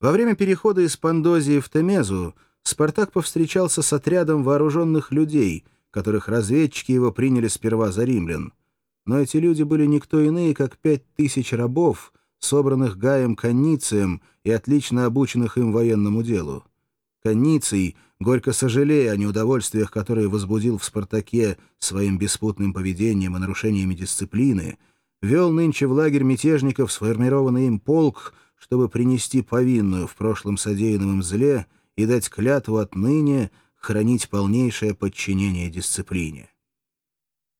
Во время перехода из Пандозии в Темезу Спартак повстречался с отрядом вооруженных людей, которых разведчики его приняли сперва за римлян. Но эти люди были никто иные, как пять тысяч рабов, собранных Гаем Канницием и отлично обученных им военному делу. Канниций, горько сожалея о неудовольствиях, которые возбудил в «Спартаке» своим беспутным поведением и нарушениями дисциплины, вел нынче в лагерь мятежников сформированный им полк, чтобы принести повинную в прошлом содеянном зле и дать клятву отныне хранить полнейшее подчинение дисциплине.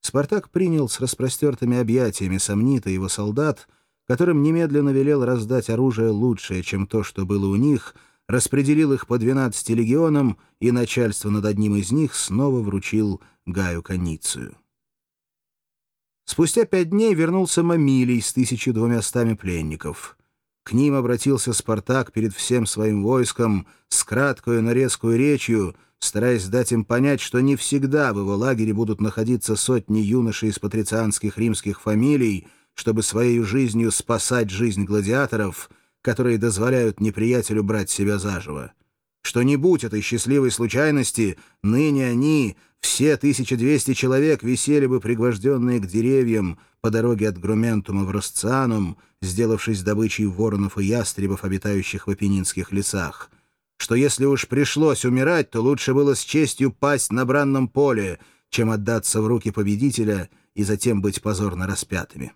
Спартак принял с распростертыми объятиями Сомнита его солдат, которым немедленно велел раздать оружие лучшее, чем то, что было у них, распределил их по 12 легионам и начальство над одним из них снова вручил Гаю Каницию. Спустя пять дней вернулся Мамилий с 1200 пленников. К ним обратился Спартак перед всем своим войском с краткою нарезкую речью — стараясь дать им понять, что не всегда в его лагере будут находиться сотни юношей из патрицианских римских фамилий, чтобы своей жизнью спасать жизнь гладиаторов, которые дозволяют неприятелю брать себя заживо. Что не будь этой счастливой случайности, ныне они, все 1200 человек, висели бы пригвожденные к деревьям по дороге от Грументума в Росцианум, сделавшись добычей воронов и ястребов, обитающих в Апеннинских лесах — что если уж пришлось умирать, то лучше было с честью пасть на бранном поле, чем отдаться в руки победителя и затем быть позорно распятыми.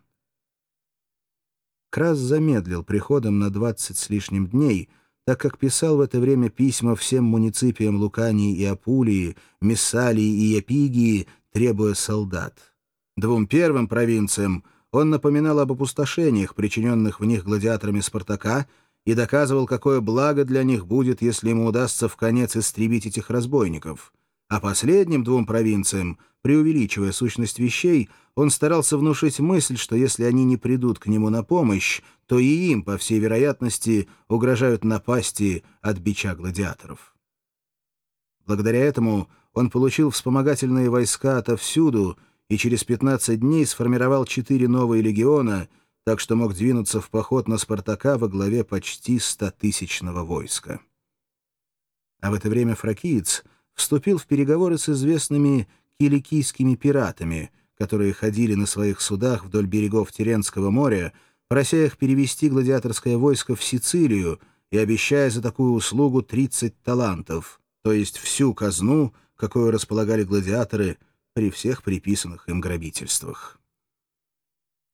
Крас замедлил приходом на двадцать с лишним дней, так как писал в это время письма всем муниципиям Лукании и Апулии, Мессалии и Эпигии, требуя солдат. Двум первым провинциям он напоминал об опустошениях, причиненных в них гладиаторами Спартака, и доказывал, какое благо для них будет, если ему удастся в конец истребить этих разбойников. А последним двум провинциям, преувеличивая сущность вещей, он старался внушить мысль, что если они не придут к нему на помощь, то и им, по всей вероятности, угрожают напасти от бича гладиаторов. Благодаря этому он получил вспомогательные войска отовсюду и через 15 дней сформировал четыре новые легиона — так что мог двинуться в поход на Спартака во главе почти стотысячного войска. А в это время фракиец вступил в переговоры с известными киликийскими пиратами, которые ходили на своих судах вдоль берегов Теренского моря, прося их перевести гладиаторское войско в Сицилию и обещая за такую услугу 30 талантов, то есть всю казну, какую располагали гладиаторы при всех приписанных им грабительствах.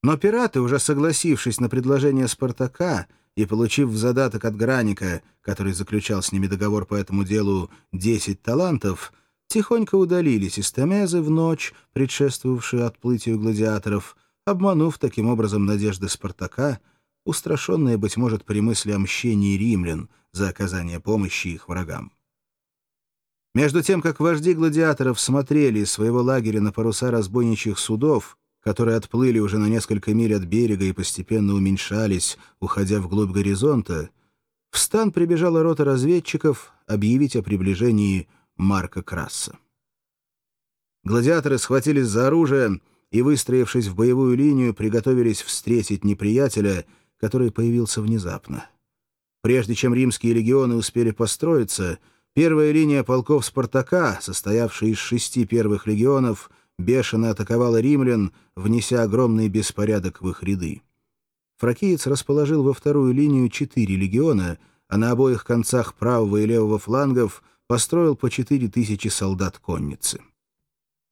Но пираты, уже согласившись на предложение Спартака и получив в задаток от Граника, который заключал с ними договор по этому делу, 10 талантов, тихонько удалились из Темезы в ночь, предшествовавшую отплытию гладиаторов, обманув таким образом надежды Спартака, устрашенные, быть может, при мысли о мщении римлян за оказание помощи их врагам. Между тем, как вожди гладиаторов смотрели из своего лагеря на паруса разбойничьих судов, которые отплыли уже на несколько миль от берега и постепенно уменьшались, уходя вглубь горизонта, в стан прибежала рота разведчиков объявить о приближении Марка Краса. Гладиаторы схватились за оружие и, выстроившись в боевую линию, приготовились встретить неприятеля, который появился внезапно. Прежде чем римские легионы успели построиться, первая линия полков Спартака, состоявшая из шести первых легионов, бешено атаковала римлян, внеся огромный беспорядок в их ряды. Фракиец расположил во вторую линию четыре легиона, а на обоих концах правого и левого флангов построил по четыре тысячи солдат конницы.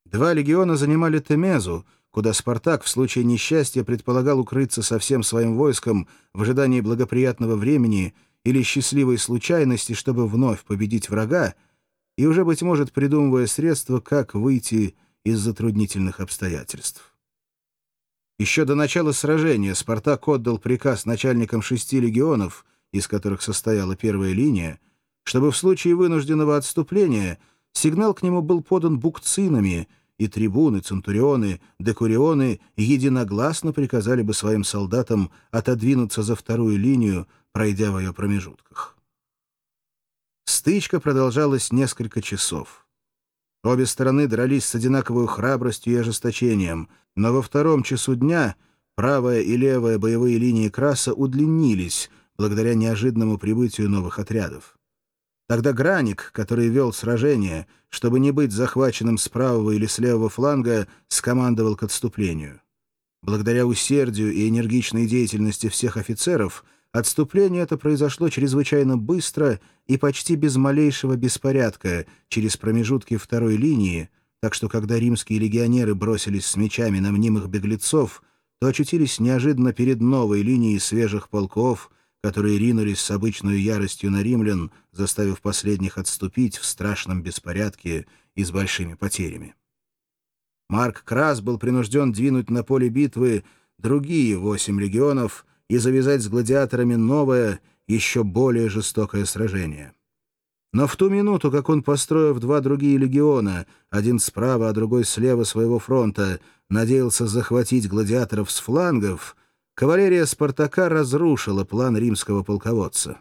Два легиона занимали Темезу, куда Спартак в случае несчастья предполагал укрыться со всем своим войском в ожидании благоприятного времени или счастливой случайности, чтобы вновь победить врага, и уже, быть может, придумывая средства, как выйти из затруднительных обстоятельств. Еще до начала сражения Спартак отдал приказ начальникам шести легионов, из которых состояла первая линия, чтобы в случае вынужденного отступления сигнал к нему был подан букцинами, и трибуны, центурионы, декурионы единогласно приказали бы своим солдатам отодвинуться за вторую линию, пройдя в ее промежутках. Стычка продолжалась несколько часов. Обе стороны дрались с одинаковой храбростью и ожесточением, но во втором часу дня правая и левая боевые линии краса удлинились, благодаря неожиданному прибытию новых отрядов. Тогда Граник, который вел сражение, чтобы не быть захваченным с правого или с левого фланга, скомандовал к отступлению. Благодаря усердию и энергичной деятельности всех офицеров отступление это произошло чрезвычайно быстро и почти без малейшего беспорядка через промежутки второй линии, так что когда римские легионеры бросились с мечами на мнимых беглецов, то очутились неожиданно перед новой линией свежих полков — которые ринулись с обычной яростью на римлян, заставив последних отступить в страшном беспорядке и с большими потерями. Марк Крас был принужден двинуть на поле битвы другие восемь легионов и завязать с гладиаторами новое, еще более жестокое сражение. Но в ту минуту, как он, построив два другие легиона, один справа, а другой слева своего фронта, надеялся захватить гладиаторов с флангов — Кавалерия Спартака разрушила план римского полководца.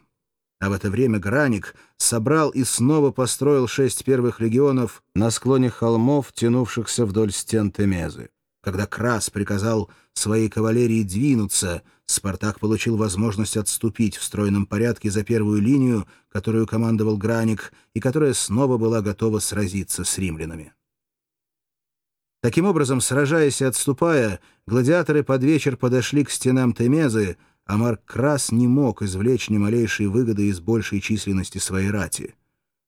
А в это время Граник собрал и снова построил шесть первых легионов на склоне холмов, тянувшихся вдоль стен Темезы. Когда Крас приказал своей кавалерии двинуться, Спартак получил возможность отступить в стройном порядке за первую линию, которую командовал Граник, и которая снова была готова сразиться с римлянами. Таким образом, сражаясь и отступая, гладиаторы под вечер подошли к стенам Темезы, а Марк Крас не мог извлечь ни малейшей выгоды из большей численности своей рати.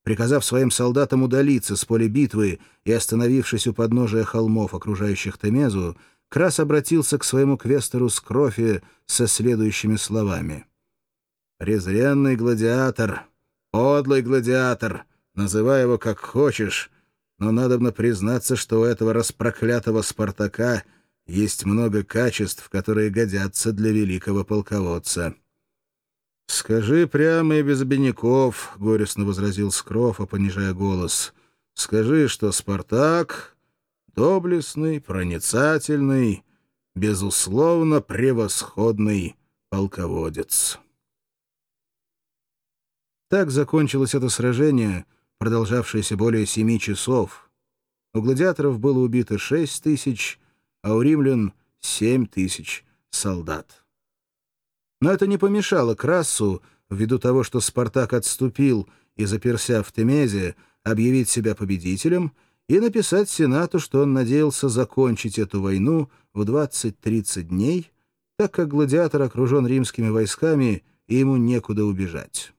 Приказав своим солдатам удалиться с поля битвы и остановившись у подножия холмов, окружающих Темезу, Крас обратился к своему квестору Скрофе со следующими словами. «Презренный гладиатор, подлый гладиатор, называй его как хочешь, но надобно признаться, что у этого распроклятого Спартака есть много качеств, которые годятся для великого полководца. «Скажи прямо и без обиняков», — горестно возразил Скрофа, понижая голос. «Скажи, что Спартак — доблестный, проницательный, безусловно превосходный полководец». Так закончилось это сражение — продолжавшееся более семи часов. У гладиаторов было убито шесть тысяч, а у римлян — семь тысяч солдат. Но это не помешало Красу, ввиду того, что Спартак отступил и заперся в Темезе, объявить себя победителем и написать Сенату, что он надеялся закончить эту войну в 20-30 дней, так как гладиатор окружен римскими войсками, и ему некуда убежать.